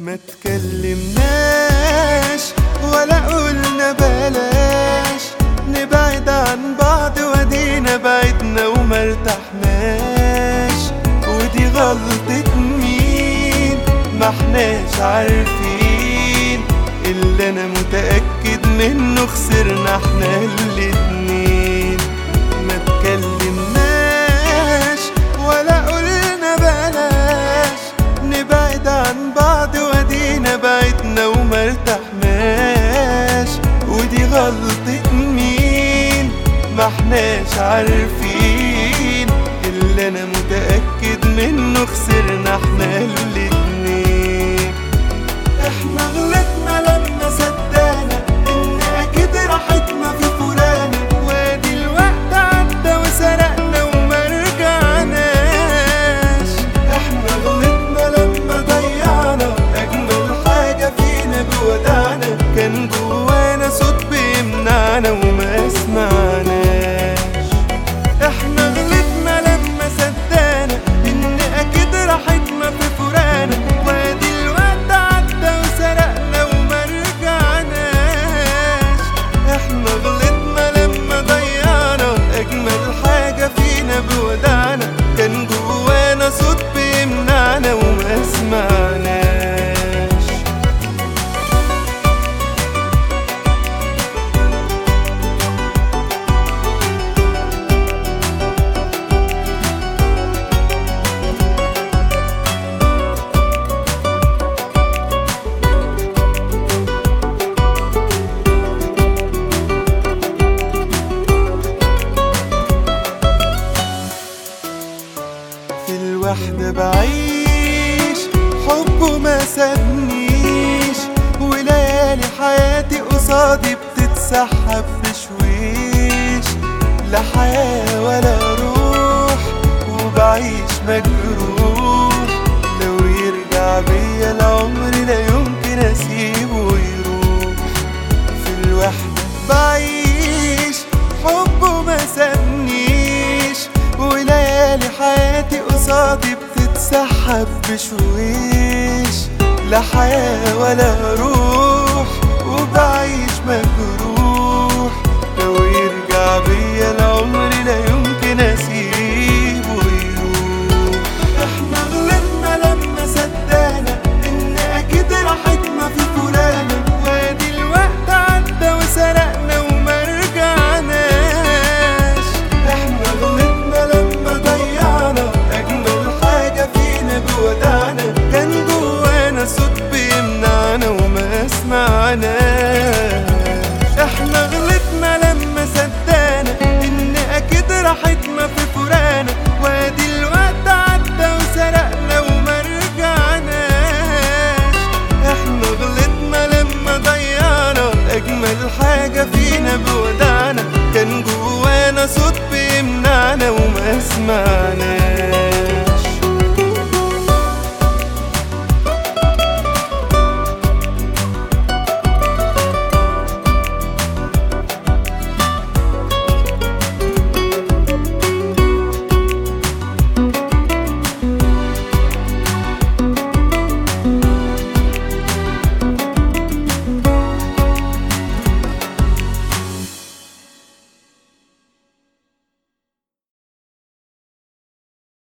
ما تكلمناش ولا قلنا بلاش. نبعد عن بعض ودينا بعدنا وما ارتحناش. ودي غلطة مين؟ ما احناش عارفين. اللي أنا متأكد منه خسرنا إحنا الاتنين. احناش عارفين اللي أنا متأكد منه خسرنا إحنا الاتنين. إحنا غلطنا لما صدقنا إن أكيد راحتنا في فلانة. وادي الوقت عدى وسرقنا وما رجعناش. إحنا غلطنا لما ضيعنا. أجمل حاجة فينا بودعنا. كان جوانا صوت بيمنعنا وما سمعناش الوحدة بعيش. حبه ما سابنيش. وليالي حياتي قصادي بتتسحب بشويش لا حياة ولا روح وبعيش مجروح. لو يرجع بيا قصادي بتتسحب بشويش لا حياة ولا روح وبعيش مجروح بنانا إحنا غلطنا لما صدقنا إن أكيد راحتنا في فرانا. وادي الوقت عدى وسرقنا وما رجعناش. إحنا غلطنا لما ضيعنا. أجمل حاجة فينا بودعنا. كان جوانا صوت بيمنعنا وما سمعناش.